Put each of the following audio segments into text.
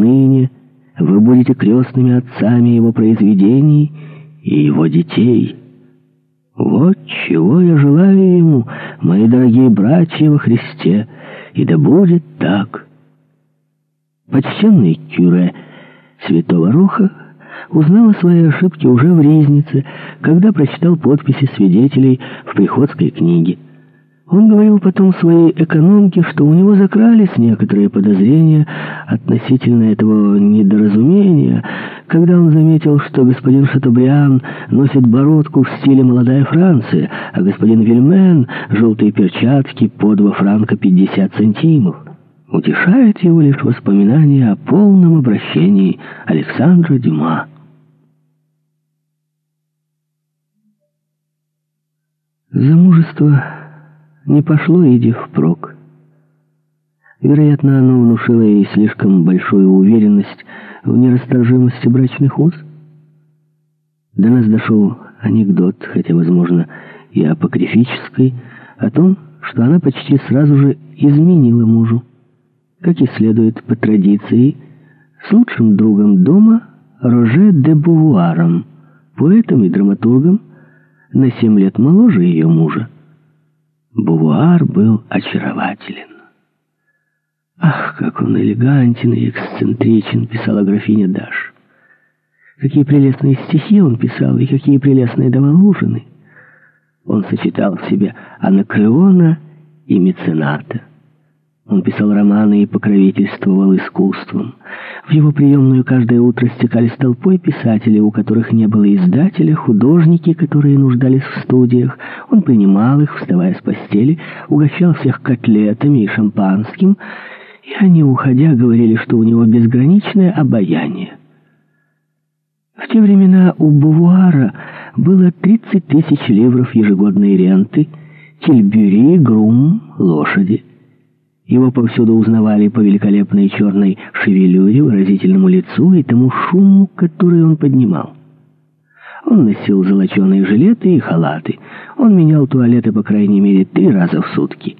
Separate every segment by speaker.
Speaker 1: отныне вы будете крестными отцами его произведений и его детей. Вот чего я желаю ему, мои дорогие братья во Христе, и да будет так». Почтенный кюре Святого Роха узнал о своей ошибке уже в Ризнице, когда прочитал подписи свидетелей в приходской книге. Он говорил потом своей экономке, что у него закрались некоторые подозрения относительно этого недоразумения, когда он заметил, что господин Шатобриан носит бородку в стиле «молодая Франция», а господин Вильмен — желтые перчатки по два франка пятьдесят сантимов. Утешает его лишь воспоминание о полном обращении Александра Дюма. Замужество не пошло Иди впрок. Вероятно, оно внушило ей слишком большую уверенность в нерасторжимости брачных уз. До нас дошел анекдот, хотя, возможно, и апокрифический, о том, что она почти сразу же изменила мужу. Как и следует по традиции, с лучшим другом дома Роже де Бувуаром, поэтом и драматургом, на семь лет моложе ее мужа. Бувуар был очарователен. «Ах, как он элегантен и эксцентричен», — писала графиня Даш. «Какие прелестные стихи он писал, и какие прелестные давал ужины!» Он сочетал в себе анакреона и мецената. Он писал романы и покровительствовал искусством. В его приемную каждое утро стекались толпой писателей, у которых не было издателя, художники, которые нуждались в студиях. Он принимал их, вставая с постели, угощал всех котлетами и шампанским, и они, уходя, говорили, что у него безграничное обаяние. В те времена у Бувуара было 30 тысяч ливров ежегодной ренты, тельбюри, грум, лошади. Его повсюду узнавали по великолепной черной шевелюре, выразительному лицу и тому шуму, который он поднимал. Он носил золоченые жилеты и халаты. Он менял туалеты по крайней мере три раза в сутки.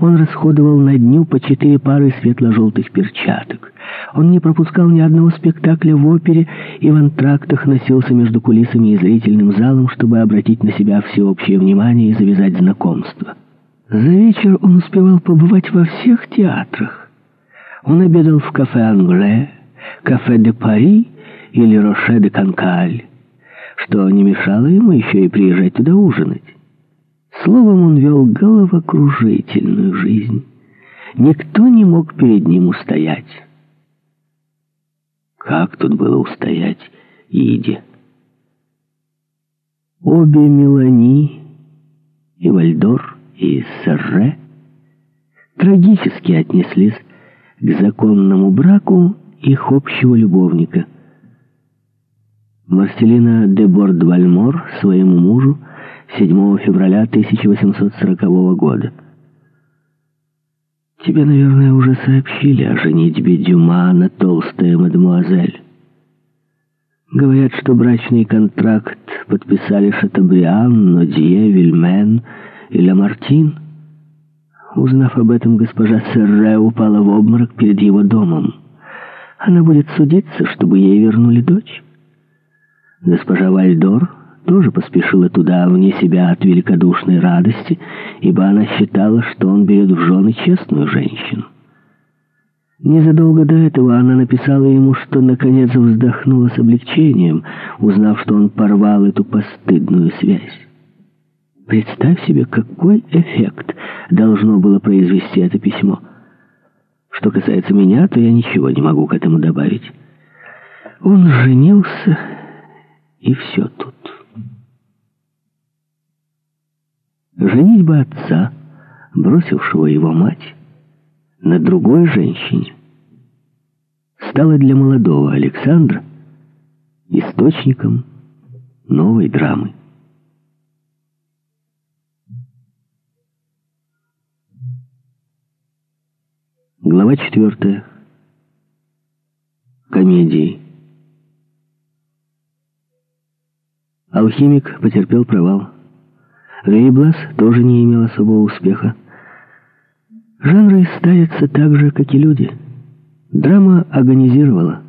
Speaker 1: Он расходовал на дню по четыре пары светло-желтых перчаток. Он не пропускал ни одного спектакля в опере и в антрактах носился между кулисами и зрительным залом, чтобы обратить на себя всеобщее внимание и завязать знакомство. За вечер он успевал побывать во всех театрах. Он обедал в кафе «Англе», кафе «Де Пари» или «Роше де Канкаль», что не мешало ему еще и приезжать туда ужинать. Словом, он вел головокружительную жизнь. Никто не мог перед ним устоять. Как тут было устоять Иде? Обе Мелани и Вальдор и Сарре трагически отнеслись к законному браку их общего любовника. Марселина де Борд-Вальмор своему мужу 7 февраля 1840 года. Тебе, наверное, уже сообщили о женитьбе Дюма на толстая мадемуазель. Говорят, что брачный контракт подписали Шатабриан, Нодье, Вильмен и Ламартин. Узнав об этом, госпожа Серре упала в обморок перед его домом. Она будет судиться, чтобы ей вернули дочь. Госпожа Вальдор тоже поспешила туда вне себя от великодушной радости, ибо она считала, что он берет в жены честную женщину. Незадолго до этого она написала ему, что наконец вздохнула с облегчением, узнав, что он порвал эту постыдную связь. Представь себе, какой эффект должно было произвести это письмо. Что касается меня, то я ничего не могу к этому добавить. Он женился, и все тут. Женитьба отца, бросившего его мать, на другой женщине, стала для молодого Александра источником новой драмы. Глава четвертая. Комедии. Алхимик потерпел провал. Рейблас тоже не имел особого успеха. Жанры ставятся так же, как и люди. Драма агонизировала.